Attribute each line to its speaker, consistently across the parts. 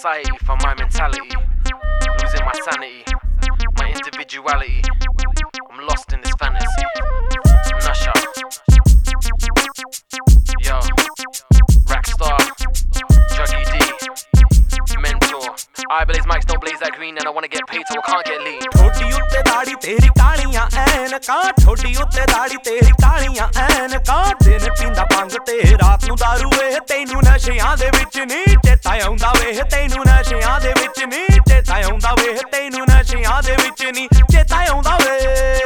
Speaker 1: society for my mentality. Losing my sanity, my individuality. I blaze mics, don't blaze that green, and I wanna get paid so I can't get lean.
Speaker 2: ਠੋਡੀ ਉੱਤੇ ਦਾੜੀ ਤੇਰੀ ਕਾਲੀਆਂ ਐਨਕਾਂ ਠੋਡੀ ਉੱਤੇ ਦਾੜੀ ਤੇਰੀ ਕਾਲੀਆਂ ਐਨਕਾਂ ਦਿਨ ਪੀਂਦਾ ਭੰਗ ਤੇ ਰਾਤ ਨੂੰ ਦਾਰੂ ਵੇ ਤੈਨੂੰ ਨਸ਼ਿਆਂ ਦੇ ਵਿੱਚ ਨਹੀਂ ਚੇਤਾ ਆਉਂਦਾ ਵੇ ਤੈਨੂੰ ਨਸ਼ਿਆਂ ਦੇ ਵਿੱਚ ਨਹੀਂ ਚੇਤਾ ਆਉਂਦਾ ਵੇ ਤੈਨੂੰ ਨਸ਼ਿਆਂ ਦੇ ਵਿੱਚ ਨਹੀਂ ਚੇਤਾ ਆਉਂਦਾ ਵੇ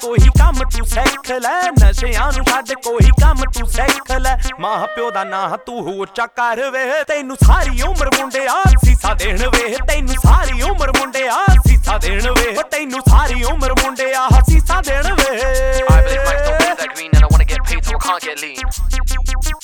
Speaker 2: ਕੋਈ ਕੰਮ ਤੂੰ ਸਿੱਖ ਲੈ ਨਸ਼ਿਆਂ ਨੂੰ ਛੱਡ ਕੋਈ ਕੰਮ ਤੂੰ ਸਿੱਖ ਲੈ ਮਾਂ ਪਿਓ ਦਾ ਨਾਂ ਤੂੰ ਉੱਚਾ ਕਰ ਵੇ ਤੈਨੂੰ ਸਾਰੀ ਉਮਰ ਮੁੰਡਿਆ ਸੀਸਾ ਦੇਣ ਵੇ ਤੈਨੂੰ ਸਾਰੀ ਉਮਰ ਮੁੰਡਿਆ ਸੀਸਾ ਦੇਣ ਵੇ ਤੈਨੂੰ ਸਾਰੀ ਉਮਰ ਮੁੰਡਿਆ ਸੀਸਾ ਦੇਣ ਵੇ
Speaker 1: I blaze mics, don't that green. And I wanna get paid, so I can't get lean.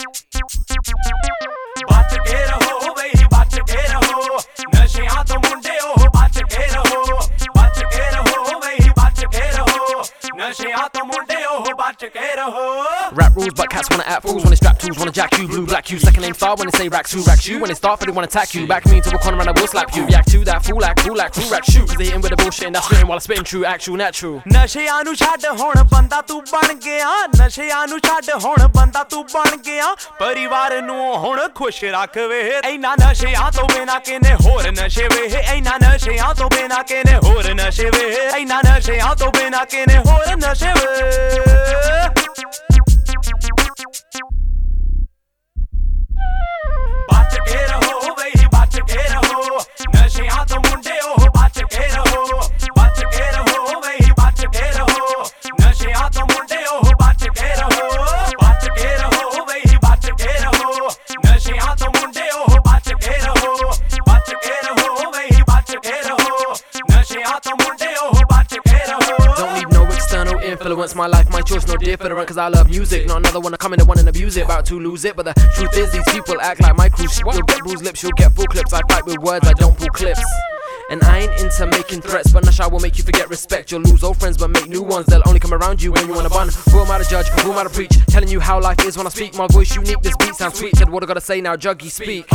Speaker 1: Rap rules, but cats wanna act fools when they strap tools, wanna jack you. Blue, black you, second name star when they say racks who racks you. When they start, for they wanna attack you. Back me into a corner and I will slap you. React to that fool act, cool act, cool rack shoot. Cause they hitting with the bullshit and that's written while I'm spitting true, actual, natural.
Speaker 2: ਨਸ਼ਿਆਂ ਨੂੰ ਛੱਡ ਹੁਣ ਬੰਦਾ ਤੂੰ ਬਣ ਗਿਆ ਨਸ਼ਿਆਂ ਨੂੰ ਛੱਡ ਹੁਣ ਬੰਦਾ ਤੂੰ ਬਣ ਗਿਆ ਪਰਿਵਾਰ ਨੂੰ ਹੁਣ ਖੁਸ਼ ਰੱਖ ਵੇ ਐਨਾ ਨਸ਼ਿਆਂ ਤੋਂ ਬਿਨਾ ਕਿਨੇ ਹੋਰ ਨਸ਼ੇ ਵੇ ਐਨਾ ਨਸ਼ਿਆਂ ਤੋਂ ਬਿਨਾ ਕਿਨੇ ਹੋਰ ਨਸ਼ੇ ਵੇ ਐਨਾ ਨਸ਼ਿਆਂ ਤੋਂ ਬਿਨਾ ਕਿਨੇ ਹੋਰ ਨਸ਼ੇ ਵੇ
Speaker 1: Influence. My life, my choice, no different. Cause I love music. Not another one to come in and one and abuse it. About to lose it. But the truth is, these people act like my crew. You'll get bruised lips, you'll get full clips. I fight with words, I don't pull clips. And I ain't into making threats, but Nasha will make you forget respect. You'll lose old friends, but make new ones. They'll only come around you when you wanna bun. Who am I to judge? Who am I to preach? Telling you how life is when I speak. My voice unique, this beat sounds sweet. Said what I gotta say now, Juggy speak.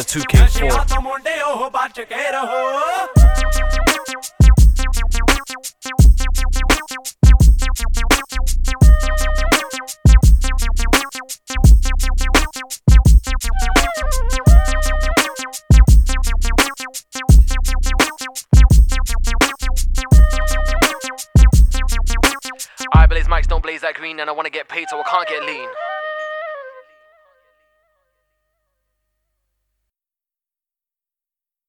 Speaker 1: the 2K4. I blaze mics, don't blaze that green, and I wanna get paid so I can't get lean.